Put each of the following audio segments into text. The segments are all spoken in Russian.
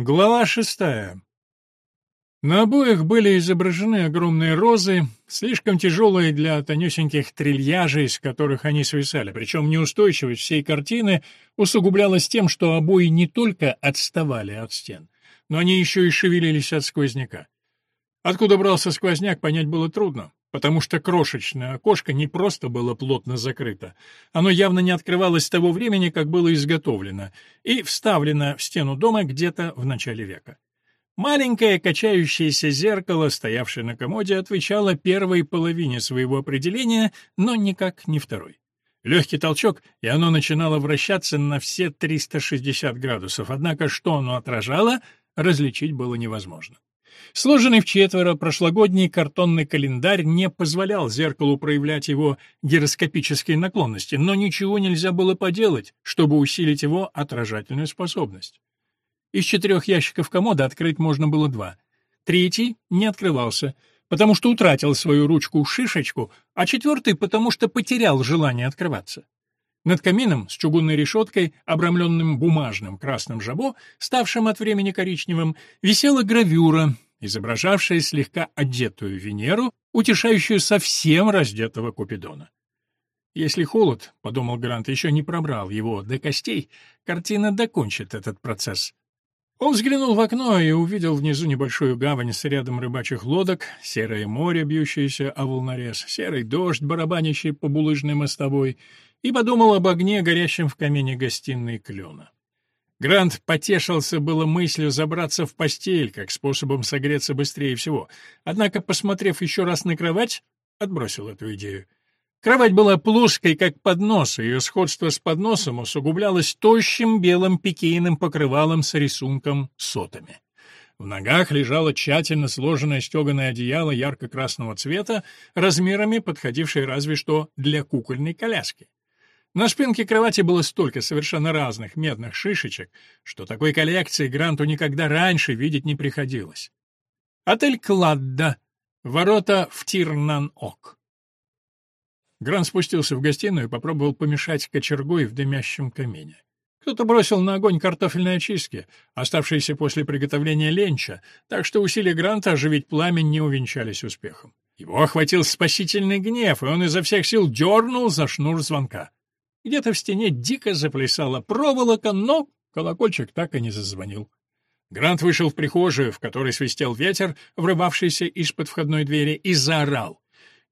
Глава шестая. На обоих были изображены огромные розы, слишком тяжелые для тонюсеньких трильяжей, из которых они свисали, причем неустойчивость всей картины усугублялась тем, что обои не только отставали от стен, но они еще и шевелились от сквозняка. Откуда брался сквозняк, понять было трудно, потому что крошечное окошко не просто было плотно закрыто, оно явно не открывалось с того времени, как было изготовлено, и вставлено в стену дома где-то в начале века. Маленькое качающееся зеркало, стоявшее на комоде, отвечало первой половине своего определения, но никак не второй. Легкий толчок, и оно начинало вращаться на все 360 градусов, однако что оно отражало, различить было невозможно. Сложенный в четверо прошлогодний картонный календарь не позволял зеркалу проявлять его гироскопические наклонности, но ничего нельзя было поделать, чтобы усилить его отражательную способность. Из четырех ящиков комода открыть можно было два. Третий не открывался, потому что утратил свою ручку-шишечку, а четвертый потому что потерял желание открываться. Над камином с чугунной решеткой, обрамленным бумажным красным жабо, ставшим от времени коричневым, висела гравюра, изображавшая слегка одетую Венеру, утешающую совсем раздетого Купидона. Если холод, — подумал Грант, — еще не пробрал его до костей, картина докончит этот процесс. Он взглянул в окно и увидел внизу небольшую гавань с рядом рыбачьих лодок, серое море, бьющееся о волнорез, серый дождь, барабанящий по булыжной мостовой, и подумал об огне, горящем в камине гостиной клена. Грант потешился было мыслью забраться в постель, как способом согреться быстрее всего, однако, посмотрев еще раз на кровать, отбросил эту идею. Кровать была плоской, как поднос, и ее сходство с подносом усугублялось тощим белым пикейным покрывалом с рисунком сотами. В ногах лежало тщательно сложенное стеганое одеяло ярко-красного цвета, размерами подходившее разве что для кукольной коляски. На спинке кровати было столько совершенно разных медных шишечек, что такой коллекции Гранту никогда раньше видеть не приходилось. Отель «Кладда», ворота в Тирнан-Ок. Грант спустился в гостиную и попробовал помешать кочергой в дымящем камине. Кто-то бросил на огонь картофельные очистки, оставшиеся после приготовления ленча, так что усилия Гранта оживить пламя не увенчались успехом. Его охватил спасительный гнев, и он изо всех сил дернул за шнур звонка. Где-то в стене дико заплясала проволока, но колокольчик так и не зазвонил. Грант вышел в прихожую, в которой свистел ветер, врывавшийся из-под входной двери, и заорал.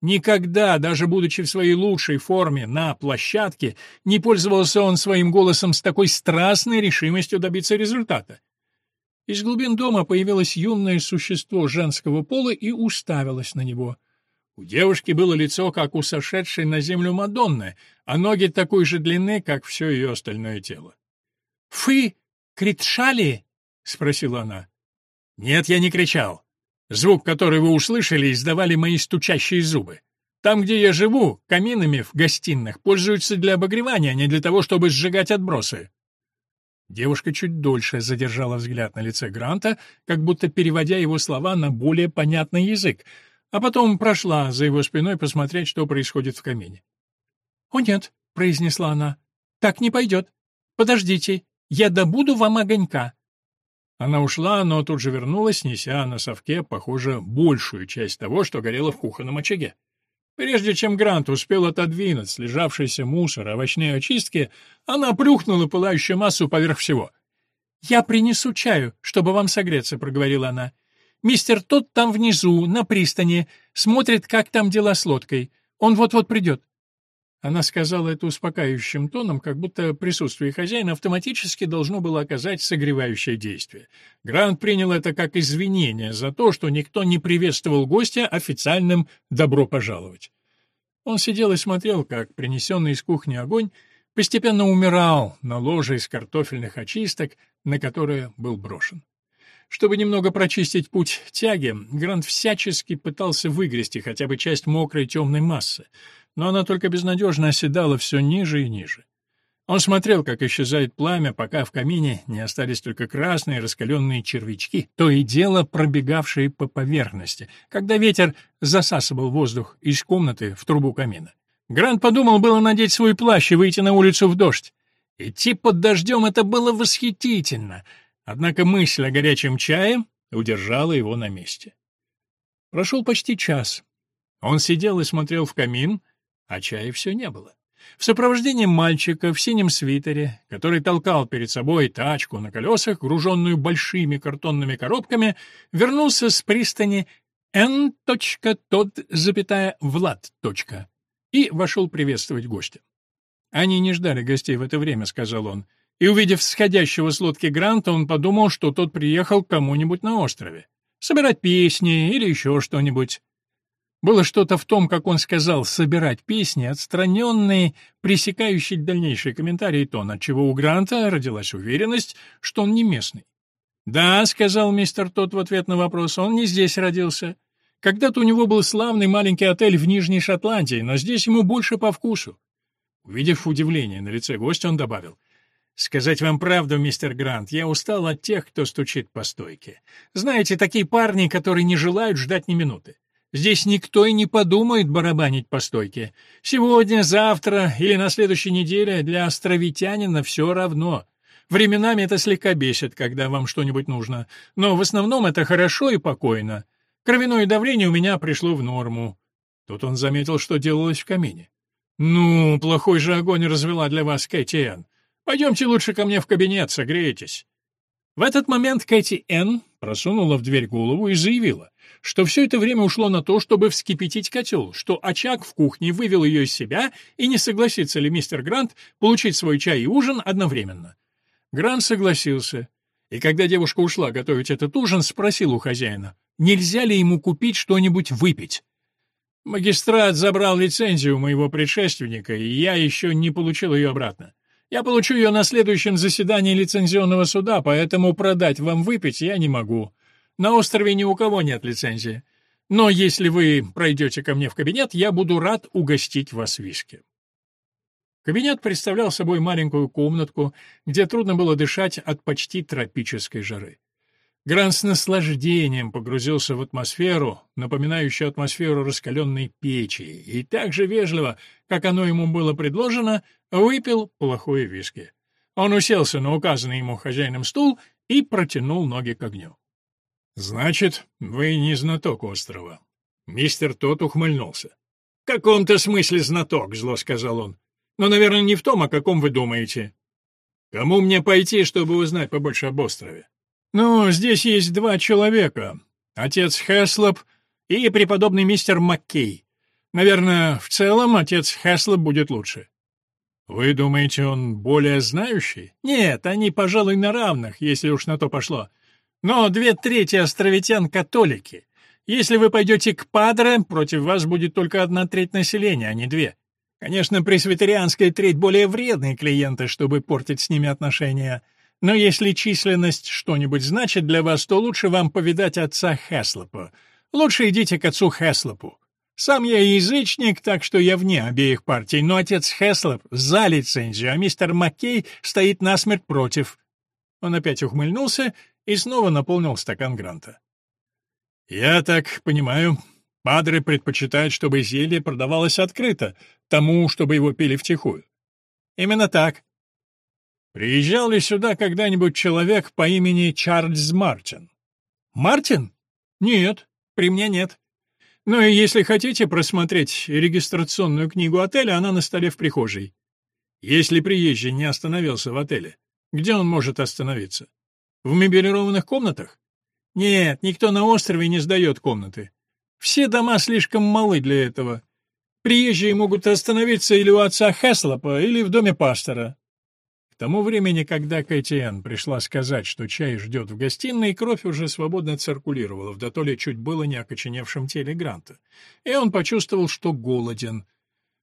Никогда, даже будучи в своей лучшей форме на площадке, не пользовался он своим голосом с такой страстной решимостью добиться результата. Из глубин дома появилось юное существо женского пола и уставилось на него. У девушки было лицо, как у сошедшей на землю Мадонны, а ноги такой же длины, как все ее остальное тело. «Фы! Кричали?» — спросила она. «Нет, я не кричал. Звук, который вы услышали, издавали мои стучащие зубы. Там, где я живу, каминами в гостиных пользуются для обогревания, а не для того, чтобы сжигать отбросы». Девушка чуть дольше задержала взгляд на лице Гранта, как будто переводя его слова на более понятный язык, а потом прошла за его спиной посмотреть, что происходит в камине. «О нет», — произнесла она, — «так не пойдет. Подождите, я добуду вам огонька». Она ушла, но тут же вернулась, неся на совке, похоже, большую часть того, что горело в кухонном очаге. Прежде чем Грант успел отодвинуть слежавшийся мусор, овощные очистки, она плюхнула пылающую массу поверх всего. «Я принесу чаю, чтобы вам согреться», — проговорила она. Мистер тот там внизу, на пристани, смотрит, как там дела с лодкой. Он вот-вот придет». Она сказала это успокаивающим тоном, как будто присутствие хозяина автоматически должно было оказать согревающее действие. Грант принял это как извинение за то, что никто не приветствовал гостя официальным «добро пожаловать». Он сидел и смотрел, как принесенный из кухни огонь постепенно умирал на ложе из картофельных очисток, на которое был брошен. Чтобы немного прочистить путь тяги, Грант всячески пытался выгрести хотя бы часть мокрой темной массы, но она только безнадежно оседала все ниже и ниже. Он смотрел, как исчезает пламя, пока в камине не остались только красные раскаленные червячки, то и дело пробегавшие по поверхности, когда ветер засасывал воздух из комнаты в трубу камина. Грант подумал было надеть свой плащ и выйти на улицу в дождь. Идти под дождем — это было восхитительно — Однако мысль о горячем чае удержала его на месте. Прошел почти час. Он сидел и смотрел в камин, а чая все не было. В сопровождении мальчика в синем свитере, который толкал перед собой тачку на колесах, груженную большими картонными коробками, вернулся с пристани Н. И вошел приветствовать гостя. «Они не ждали гостей в это время», — сказал он. И, увидев сходящего с лодки Гранта, он подумал, что тот приехал к кому-нибудь на острове. Собирать песни или еще что-нибудь. Было что-то в том, как он сказал «собирать песни», отстраненный, пресекающий дальнейшие комментарии тон, отчего у Гранта родилась уверенность, что он не местный. «Да», — сказал мистер Тот в ответ на вопрос, — «он не здесь родился. Когда-то у него был славный маленький отель в Нижней Шотландии, но здесь ему больше по вкусу». Увидев удивление на лице гостя, он добавил, «Сказать вам правду, мистер Грант, я устал от тех, кто стучит по стойке. Знаете, такие парни, которые не желают ждать ни минуты. Здесь никто и не подумает барабанить по стойке. Сегодня, завтра или на следующей неделе для островитянина все равно. Временами это слегка бесит, когда вам что-нибудь нужно, но в основном это хорошо и покойно. Кровяное давление у меня пришло в норму. Тут он заметил, что делалось в камине. «Ну, плохой же огонь развела для вас Кэти Энн. Пойдемте лучше ко мне в кабинет, согреетесь». В этот момент Кэти Энн просунула в дверь голову и заявила, что все это время ушло на то, чтобы вскипятить котел, что очаг в кухне вывел ее из себя, и не согласится ли мистер Грант получить свой чай и ужин одновременно. Грант согласился, и когда девушка ушла готовить этот ужин, спросил у хозяина, нельзя ли ему купить что-нибудь выпить. Магистрат забрал лицензию моего предшественника, и я еще не получил ее обратно. Я получу ее на следующем заседании лицензионного суда, поэтому продать вам выпить я не могу. На острове ни у кого нет лицензии. Но если вы пройдете ко мне в кабинет, я буду рад угостить вас виски». Кабинет представлял собой маленькую комнатку, где трудно было дышать от почти тропической жары. Грант с наслаждением погрузился в атмосферу, напоминающую атмосферу раскаленной печи, и так же вежливо, как оно ему было предложено, выпил плохое виски. Он уселся на указанный ему хозяином стул и протянул ноги к огню. «Значит, вы не знаток острова». Мистер Тот ухмыльнулся. «В каком-то смысле знаток», — зло сказал он. «Но, наверное, не в том, о каком вы думаете. Кому мне пойти, чтобы узнать побольше об острове?» «Ну, здесь есть два человека. Отец Хэслоп и преподобный мистер Маккей. Наверное, в целом отец Хэслоп будет лучше». «Вы думаете, он более знающий?» «Нет, они, пожалуй, на равных, если уж на то пошло. Но две трети островитян — католики. Если вы пойдете к Падре, против вас будет только одна треть населения, а не две. Конечно, пресвитерианская треть более вредные клиенты, чтобы портить с ними отношения. Но если численность что-нибудь значит для вас, то лучше вам повидать отца Хэслопа. Лучше идите к отцу Хэслопу. Сам я язычник, так что я вне обеих партий, но отец Хэслоп за лицензию, а мистер Маккей стоит насмерть против. Он опять ухмыльнулся и снова наполнил стакан Гранта. «Я так понимаю, Падре предпочитает, чтобы зелье продавалось открыто, тому, чтобы его пили втихую». «Именно так». «Приезжал ли сюда когда-нибудь человек по имени Чарльз Мартин?» «Мартин? Нет, при мне нет. Ну и если хотите просмотреть регистрационную книгу отеля, она на столе в прихожей. Если приезжий не остановился в отеле, где он может остановиться? В мебелированных комнатах? Нет, никто на острове не сдает комнаты. Все дома слишком малы для этого. Приезжие могут остановиться или у отца Хэслопа, или в доме пастора. К тому времени, когда Кэтиэн пришла сказать, что чай ждет в гостиной, кровь уже свободно циркулировала в дотоле чуть было не окоченевшем теле Гранта. И он почувствовал, что голоден.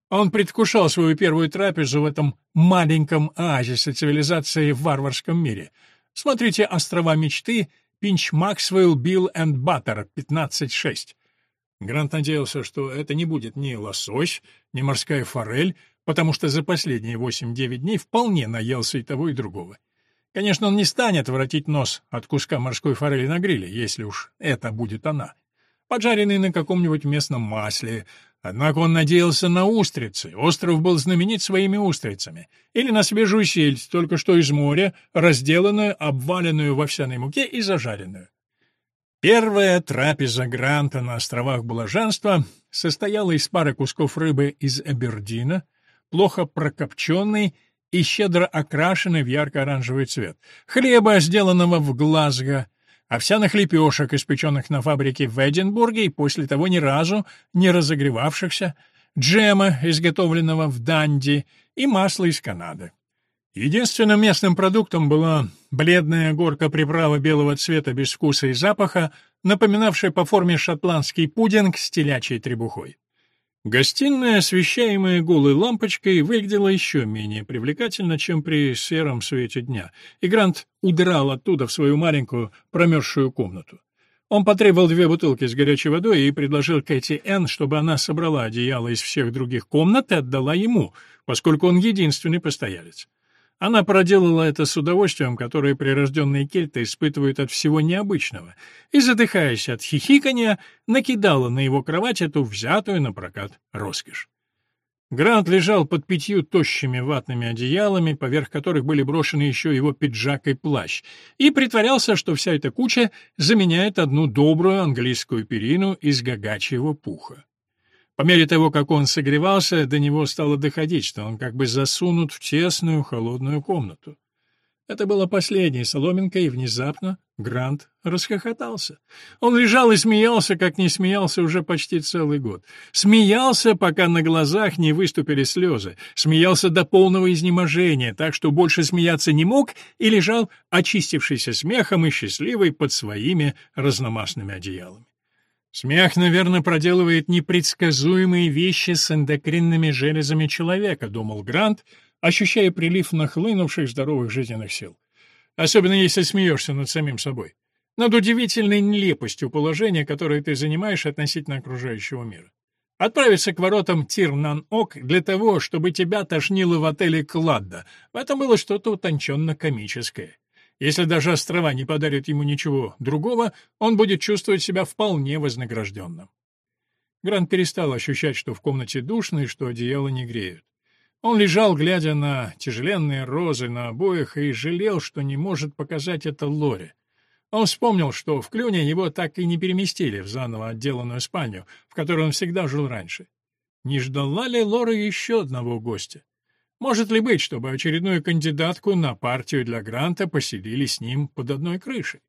Он предвкушал свою первую трапезу в этом маленьком оазисе цивилизации в варварском мире — Смотрите «Острова мечты», Пинч Максвелл, Билл энд Баттер, 15.6. Грант надеялся, что это не будет ни лосось, ни морская форель, потому что за последние 8-9 дней вполне наелся и того, и другого. Конечно, он не станет воротить нос от куска морской форели на гриле, если уж это будет она. Поджаренный на каком-нибудь местном масле, Однако он надеялся на устрицы. Остров был знаменит своими устрицами. Или на свежую сельдь, только что из моря, разделанную, обваленную в овсяной муке и зажаренную. Первая трапеза Гранта на островах Блаженства состояла из пары кусков рыбы из Абердина, плохо прокопченной и щедро окрашенной в ярко-оранжевый цвет, хлеба, сделанного в Глазго, овсяных лепешек, испеченных на фабрике в Эдинбурге и после того ни разу не разогревавшихся, джема, изготовленного в Данди, и масла из Канады. Единственным местным продуктом была бледная горка приправы белого цвета без вкуса и запаха, напоминавшая по форме шотландский пудинг с телячьей требухой. Гостиная, освещаемая голой лампочкой, выглядела еще менее привлекательно, чем при сером свете дня, и Грант удрал оттуда в свою маленькую промерзшую комнату. Он потребовал две бутылки с горячей водой и предложил Кэти Энн, чтобы она собрала одеяло из всех других комнат и отдала ему, поскольку он единственный постоялец. Она проделала это с удовольствием, которое прирожденные кельты испытывают от всего необычного, и, задыхаясь от хихикания, накидала на его кровать эту взятую на прокат роскошь. Грант лежал под пятью тощими ватными одеялами, поверх которых были брошены еще его пиджак и плащ, и притворялся, что вся эта куча заменяет одну добрую английскую перину из гагачьего пуха. По мере того, как он согревался, до него стало доходить, что он как бы засунут в тесную холодную комнату. Это было последней соломинкой, и внезапно Грант расхохотался. Он лежал и смеялся, как не смеялся уже почти целый год. Смеялся, пока на глазах не выступили слезы. Смеялся до полного изнеможения, так что больше смеяться не мог, и лежал, очистившийся смехом и счастливый под своими разномастными одеялами. Смех, наверное, проделывает непредсказуемые вещи с эндокринными железами человека, думал Грант, ощущая прилив нахлынувших здоровых жизненных сил. Особенно если смеешься над самим собой. Над удивительной нелепостью положения, которое ты занимаешь относительно окружающего мира. Отправиться к воротам Тирнан-Ок для того, чтобы тебя тошнило в отеле Кладда. В этом было что-то утонченно-комическое. Если даже острова не подарят ему ничего другого, он будет чувствовать себя вполне вознагражденным. Грант перестал ощущать, что в комнате душно и что одеяло не греют. Он лежал, глядя на тяжеленные розы на обоях, и жалел, что не может показать это Лоре. Он вспомнил, что в Клюне его так и не переместили в заново отделанную спальню, в которой он всегда жил раньше. Не ждала ли Лора еще одного гостя? Может ли быть, чтобы очередную кандидатку на партию для гранта поселили с ним под одной крышей?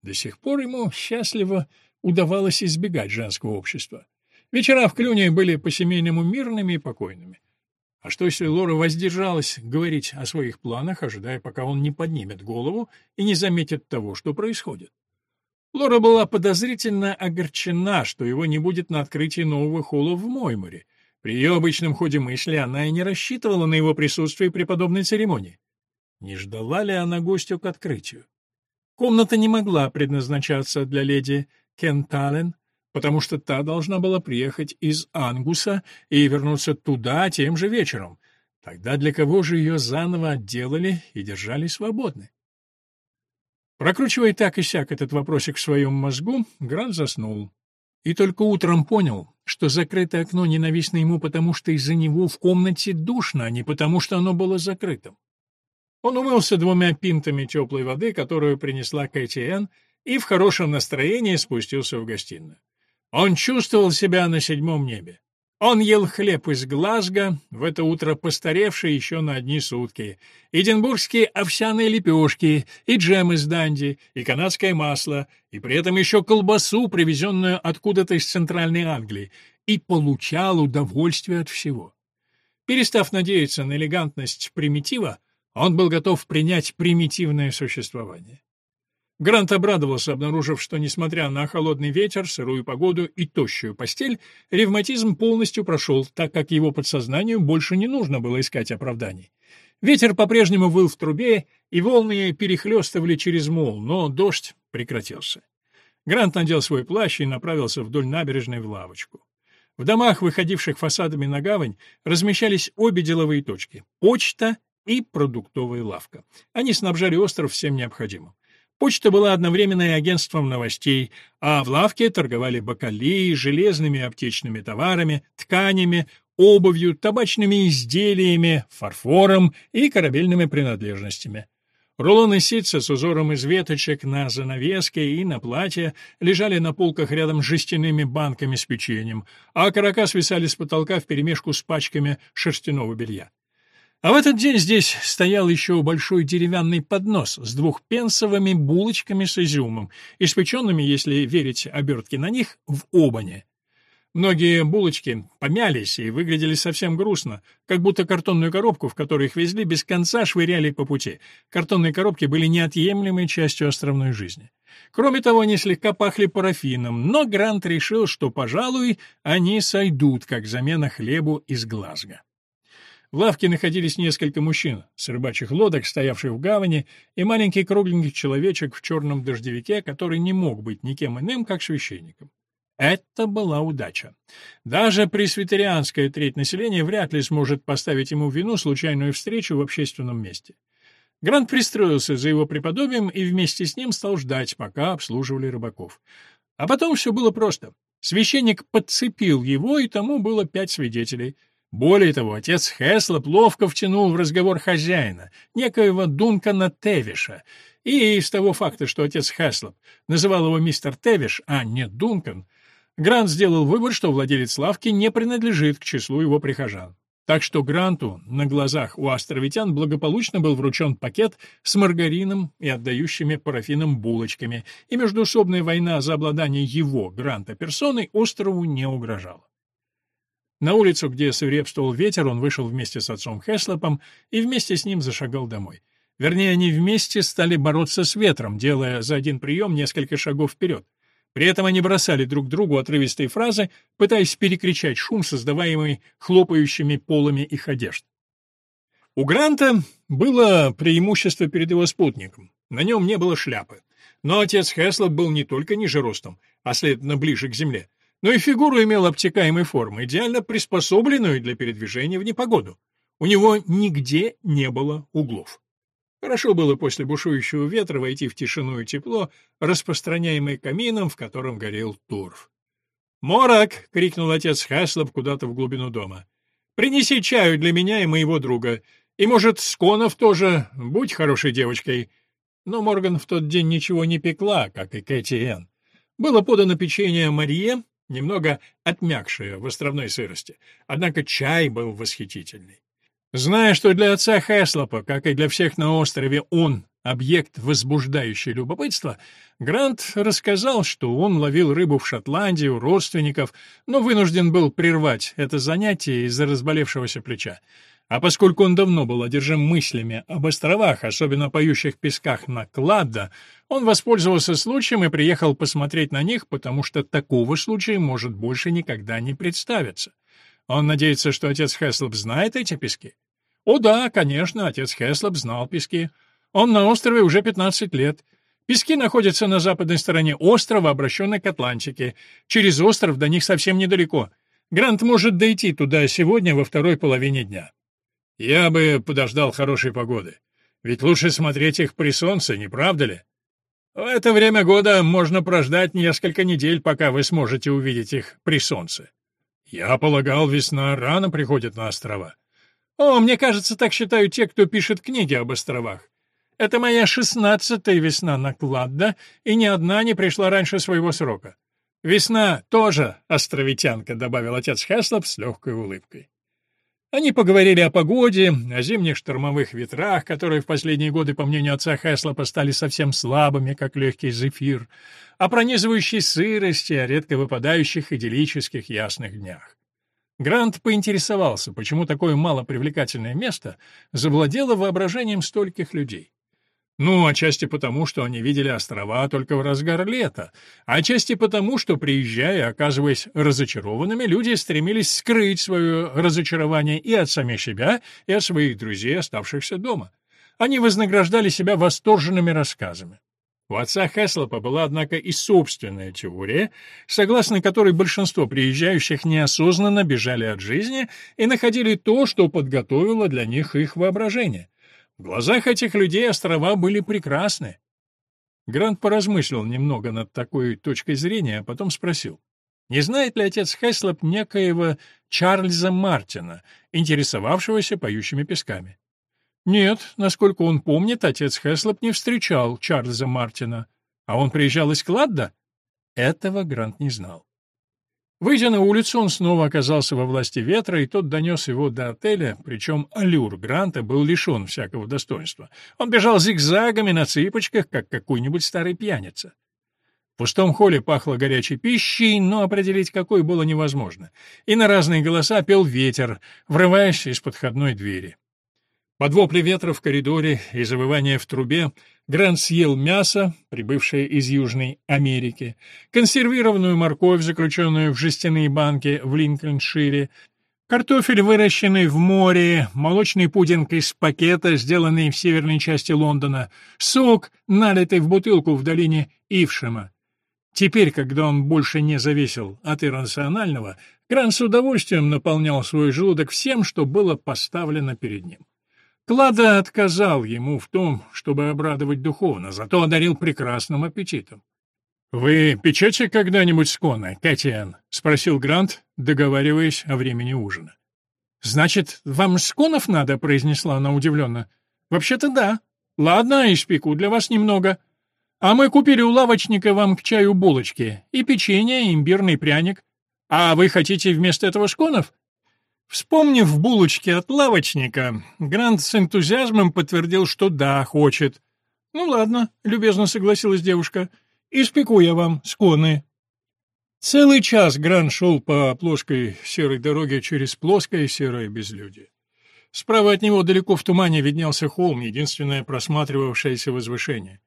До сих пор ему счастливо удавалось избегать женского общества. Вечера в Клюне были по-семейному мирными и покойными. А что, если Лора воздержалась говорить о своих планах, ожидая, пока он не поднимет голову и не заметит того, что происходит? Лора была подозрительно огорчена, что его не будет на открытии нового холла в Мойморе, при ее обычном ходе мысли она и не рассчитывала на его присутствие при подобной церемонии. Не ждала ли она гостю к открытию? Комната не могла предназначаться для леди Кентален, потому что та должна была приехать из Ангуса и вернуться туда тем же вечером. Тогда для кого же ее заново отделали и держали свободной? Прокручивая так и сяк этот вопросик в своем мозгу, Грант заснул. И только утром понял, что закрытое окно ненавистно ему, потому что из-за него в комнате душно, а не потому что оно было закрытым. Он умылся двумя пинтами теплой воды, которую принесла Кэти Энн, и в хорошем настроении спустился в гостиную. Он чувствовал себя на седьмом небе. Он ел хлеб из Глазго, в это утро постаревший еще на одни сутки, эдинбургские овсяные лепешки, и джем из Данди, и канадское масло, и при этом еще колбасу, привезенную откуда-то из Центральной Англии, и получал удовольствие от всего. Перестав надеяться на элегантность примитива, он был готов принять примитивное существование. Грант обрадовался, обнаружив, что, несмотря на холодный ветер, сырую погоду и тощую постель, ревматизм полностью прошел, так как его подсознанию больше не нужно было искать оправданий. Ветер по-прежнему выл в трубе, и волны перехлестывали через мол, но дождь прекратился. Грант надел свой плащ и направился вдоль набережной в лавочку. В домах, выходивших фасадами на гавань, размещались обе деловые точки — почта и продуктовая лавка. Они снабжали остров всем необходимым. Почта была одновременно и агентством новостей, а в лавке торговали бакалеей, железными аптечными товарами, тканями, обувью, табачными изделиями, фарфором и корабельными принадлежностями. Рулоны ситца с узором из веточек на занавеске и на платье лежали на полках рядом с жестяными банками с печеньем, а окорока свисали с потолка вперемешку с пачками шерстяного белья. А в этот день здесь стоял еще большой деревянный поднос с двухпенсовыми булочками с изюмом, испеченными, если верить обертке на них, в обане. Многие булочки помялись и выглядели совсем грустно, как будто картонную коробку, в которой их везли, без конца швыряли по пути. Картонные коробки были неотъемлемой частью островной жизни. Кроме того, они слегка пахли парафином, но Грант решил, что, пожалуй, они сойдут, как замена хлебу из Глазго. В лавке находились несколько мужчин с рыбачьих лодок, стоявших в гавани, и маленький кругленький человечек в черном дождевике, который не мог быть никем иным, как священником. Это была удача. Даже пресвитерианская треть населения вряд ли сможет поставить ему вину случайную встречу в общественном месте. Грант пристроился за его преподобием и вместе с ним стал ждать, пока обслуживали рыбаков. А потом все было просто. Священник подцепил его, и тому было пять свидетелей. Более того, отец Хеслоп ловко втянул в разговор хозяина, некоего Дункана Тевиша, и из того факта, что отец Хеслоп называл его мистер Тевиш, а не Дункан, Грант сделал вывод, что владелец лавки не принадлежит к числу его прихожан. Так что Гранту на глазах у островитян благополучно был вручен пакет с маргарином и отдающими парафином булочками, и междуусобная война за обладание его, Гранта, персоной острову не угрожала. На улицу, где свирепствовал ветер, он вышел вместе с отцом Хеслопом и вместе с ним зашагал домой. Вернее, они вместе стали бороться с ветром, делая за один прием несколько шагов вперед. При этом они бросали друг другу отрывистые фразы, пытаясь перекричать шум, создаваемый хлопающими полами их одежд. У Гранта было преимущество перед его спутником. На нем не было шляпы. Но отец Хеслоп был не только ниже ростом, а следовательно ближе к земле, но и фигуру имел обтекаемой формы, идеально приспособленную для передвижения в непогоду. У него нигде не было углов. Хорошо было после бушующего ветра войти в тишину и тепло, распространяемое камином, в котором горел торф. «Морок!» — крикнул отец Хаслоп куда-то в глубину дома. «Принеси чаю для меня и моего друга. И, может, Сконов тоже. Будь хорошей девочкой». Но Морган в тот день ничего не пекла, как и Кэти Энн. Было подано печенье Марье, немного отмякшее в островной сырости, однако чай был восхитительный. Зная, что для отца Хэслопа, как и для всех на острове, он — объект, возбуждающий любопытство, Грант рассказал, что он ловил рыбу в Шотландии у родственников, но вынужден был прервать это занятие из-за разболевшегося плеча. А поскольку он давно был одержим мыслями об островах, особенно поющих песках на Кладда, он воспользовался случаем и приехал посмотреть на них, потому что такого случая может больше никогда не представиться. Он надеется, что отец Хэслоп знает эти пески? О да, конечно, отец Хэслоп знал пески. Он на острове уже 15 лет. Пески находятся на западной стороне острова, обращенной к Атлантике. Через остров до них совсем недалеко. Грант может дойти туда сегодня во второй половине дня. Я бы подождал хорошей погоды. Ведь лучше смотреть их при солнце, не правда ли? В это время года можно прождать несколько недель, пока вы сможете увидеть их при солнце. Я полагал, весна рано приходит на острова. О, мне кажется, так считают те, кто пишет книги об островах. Это моя шестнадцатая весна на Кладда, и ни одна не пришла раньше своего срока. Весна тоже островитянка, добавил отец Хэслоп с легкой улыбкой. Они поговорили о погоде, о зимних штормовых ветрах, которые в последние годы, по мнению отца Хэслопа, стали совсем слабыми, как легкий зефир, о пронизывающей сырости, о редко выпадающих идиллических ясных днях. Грант поинтересовался, почему такое малопривлекательное место завладело воображением стольких людей. Ну, отчасти потому, что они видели острова только в разгар лета, а отчасти потому, что, приезжая оказываясь разочарованными, люди стремились скрыть свое разочарование и от самих себя, и от своих друзей, оставшихся дома. Они вознаграждали себя восторженными рассказами. У отца Хэслопа была, однако, и собственная теория, согласно которой большинство приезжающих неосознанно бежали от жизни и находили то, что подготовило для них их воображение. В глазах этих людей острова были прекрасны. Грант поразмыслил немного над такой точкой зрения, а потом спросил. Не знает ли отец Хэслоп некоего Чарльза Мартина, интересовавшегося поющими песками? Нет, насколько он помнит, отец Хэслоп не встречал Чарльза Мартина. А он приезжал из Кладда? Этого Грант не знал. Выйдя на улицу, он снова оказался во власти ветра, и тот донес его до отеля, причем аллюр Гранта был лишен всякого достоинства. Он бежал зигзагами на цыпочках, как какой-нибудь старый пьяница. В пустом холле пахло горячей пищей, но определить какой было невозможно. И на разные голоса пел ветер, врываясь из подходной двери. Под вопли ветра в коридоре и завывание в трубе Грант съел мясо, прибывшее из Южной Америки, консервированную морковь, заключенную в жестяные банки в Линкольншире, картофель, выращенный в море, молочный пудинг из пакета, сделанный в северной части Лондона, сок, налитый в бутылку в долине Ившема. Теперь, когда он больше не зависел от иррационального, Грант с удовольствием наполнял свой желудок всем, что было поставлено перед ним. Клада отказал ему в том, чтобы обрадовать духовно, зато одарил прекрасным аппетитом. «Вы печете когда-нибудь сконы, Кэтиан?» — спросил Грант, договариваясь о времени ужина. «Значит, вам сконов надо?» — произнесла она удивленно. «Вообще-то да. Ладно, испеку для вас немного. А мы купили у лавочника вам к чаю булочки и печенье, и имбирный пряник. А вы хотите вместо этого сконов? Вспомнив булочки от лавочника, Грант с энтузиазмом подтвердил, что да, хочет. «Ну ладно», — любезно согласилась девушка, — «испеку я вам сконы». Целый час Грант шел по плоской серой дороге через плоское серое безлюдье. Справа от него далеко в тумане виднелся холм, единственное просматривавшееся возвышение.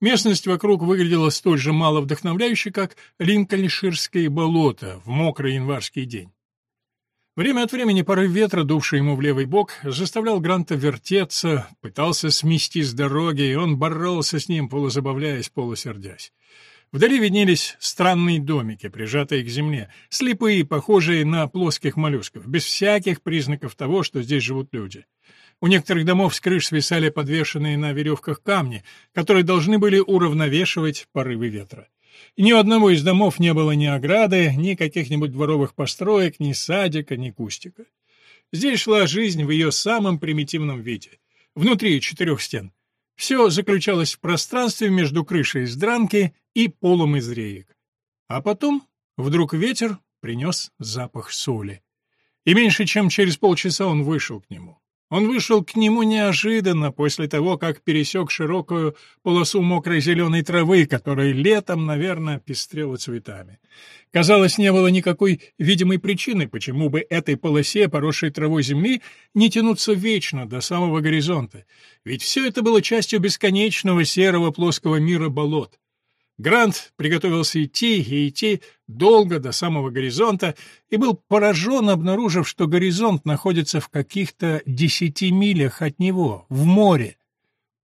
Местность вокруг выглядела столь же мало вдохновляюще, как Линкольнширское болото в мокрый январский день. Время от времени порыв ветра, дувший ему в левый бок, заставлял Гранта вертеться, пытался смести с дороги, и он боролся с ним, полузабавляясь, полусердясь. Вдали виднелись странные домики, прижатые к земле, слепые, похожие на плоских моллюсков, без всяких признаков того, что здесь живут люди. У некоторых домов с крыш свисали подвешенные на веревках камни, которые должны были уравновешивать порывы ветра. И ни у одного из домов не было ни ограды, ни каких-нибудь дворовых построек, ни садика, ни кустика. Здесь шла жизнь в ее самом примитивном виде, внутри четырех стен. Все заключалось в пространстве между крышей из дранки и полом из реек. А потом вдруг ветер принес запах соли. И меньше чем через полчаса он вышел к нему. Он вышел к нему неожиданно после того, как пересек широкую полосу мокрой зеленой травы, которая летом, наверное, пестрела цветами. Казалось, не было никакой видимой причины, почему бы этой полосе, поросшей травой земли, не тянуться вечно до самого горизонта. Ведь все это было частью бесконечного серого плоского мира болот. Грант приготовился идти и идти долго до самого горизонта и был поражен, обнаружив, что горизонт находится в каких-то десяти милях от него, в море.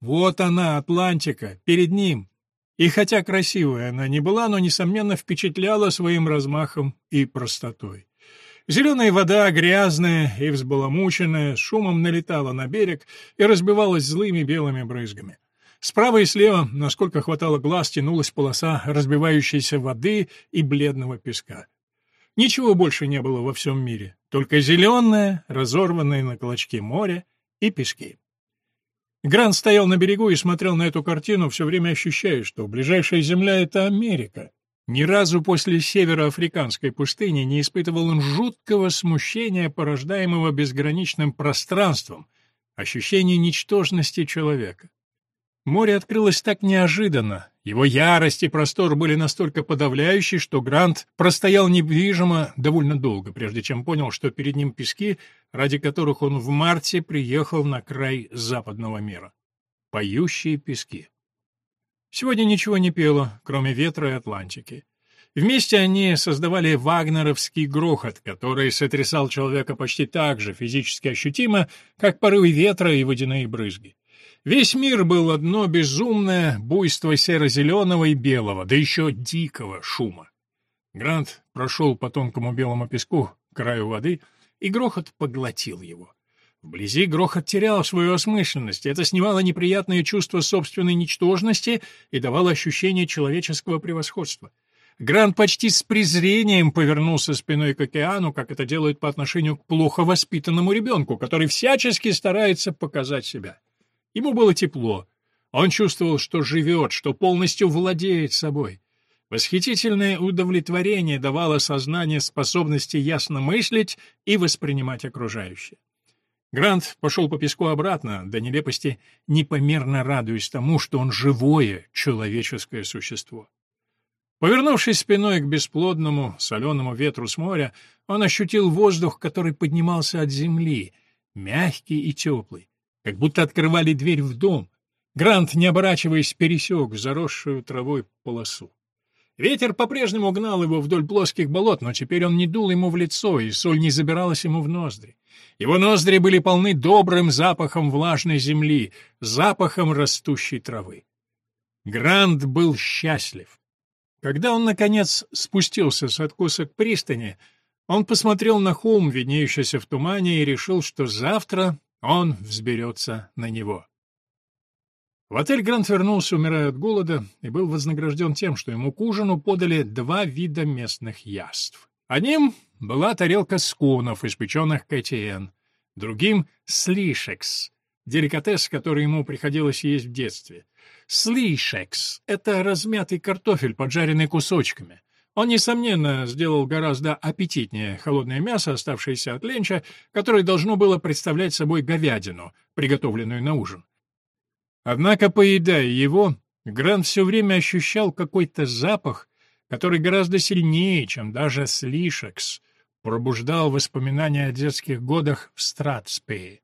Вот она, Атлантика, перед ним. И хотя красивая она не была, но, несомненно, впечатляла своим размахом и простотой. Зеленая вода, грязная и взбаламученная, шумом налетала на берег и разбивалась злыми белыми брызгами. Справа и слева, насколько хватало глаз, тянулась полоса разбивающейся воды и бледного песка. Ничего больше не было во всем мире, только зеленое, разорванное на клочки море и пески. Грант стоял на берегу и смотрел на эту картину, все время ощущая, что ближайшая земля — это Америка. Ни разу после североафриканской пустыни не испытывал он жуткого смущения, порождаемого безграничным пространством, ощущения ничтожности человека. Море открылось так неожиданно. Его ярость и простор были настолько подавляющие, что Грант простоял недвижимо довольно долго, прежде чем понял, что перед ним пески, ради которых он в марте приехал на край западного мира. Поющие пески. Сегодня ничего не пело, кроме ветра и Атлантики. Вместе они создавали вагнеровский грохот, который сотрясал человека почти так же физически ощутимо, как порывы ветра и водяные брызги. Весь мир был одно безумное буйство серо-зеленого и белого, да еще дикого шума. Грант прошел по тонкому белому песку к краю воды, и грохот поглотил его. Вблизи грохот терял свою осмысленность, это снимало неприятное чувство собственной ничтожности и давало ощущение человеческого превосходства. Грант почти с презрением повернулся спиной к океану, как это делают по отношению к плохо воспитанному ребенку, который всячески старается показать себя. Ему было тепло. Он чувствовал, что живет, что полностью владеет собой. Восхитительное удовлетворение давало сознание способности ясно мыслить и воспринимать окружающее. Грант пошел по песку обратно, до нелепости непомерно радуясь тому, что он живое человеческое существо. Повернувшись спиной к бесплодному соленому ветру с моря, он ощутил воздух, который поднимался от земли, мягкий и теплый, как будто открывали дверь в дом. Грант, не оборачиваясь, пересек заросшую травой полосу. Ветер по-прежнему гнал его вдоль плоских болот, но теперь он не дул ему в лицо, и соль не забиралась ему в ноздри. Его ноздри были полны добрым запахом влажной земли, запахом растущей травы. Грант был счастлив. Когда он, наконец, спустился с откоса к пристани, он посмотрел на холм, виднеющийся в тумане, и решил, что завтра он взберется на него. В отель Грант вернулся, умирая от голода, и был вознагражден тем, что ему к ужину подали два вида местных яств. Одним была тарелка скунов, испеченных Кэтиен, другим — слишекс, деликатес, который ему приходилось есть в детстве — Слишекс — это размятый картофель, поджаренный кусочками. Он, несомненно, сделал гораздо аппетитнее холодное мясо, оставшееся от ленча, которое должно было представлять собой говядину, приготовленную на ужин. Однако, поедая его, Грант все время ощущал какой-то запах, который гораздо сильнее, чем даже слишекс, пробуждал воспоминания о детских годах в Стратспее.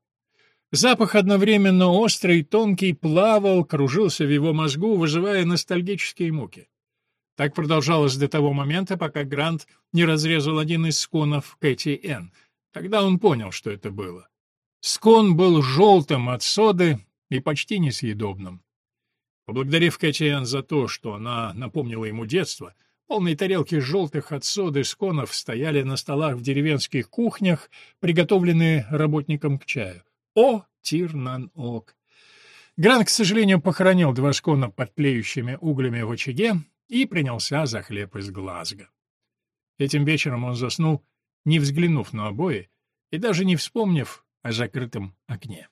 Запах одновременно острый, тонкий, плавал, кружился в его мозгу, вызывая ностальгические муки. Так продолжалось до того момента, пока Грант не разрезал один из сконов Кэти Н. Тогда он понял, что это было. Скон был желтым от соды и почти несъедобным. Поблагодарив Кэти Н за то, что она напомнила ему детство, полные тарелки желтых от соды сконов стояли на столах в деревенских кухнях, приготовленные работникам к чаю. О, Тирнан-Ок! Грант, к сожалению, похоронил два шкона под тлеющими углями в очаге и принялся за хлеб из Глазго. Этим вечером он заснул, не взглянув на обои и даже не вспомнив о закрытом окне.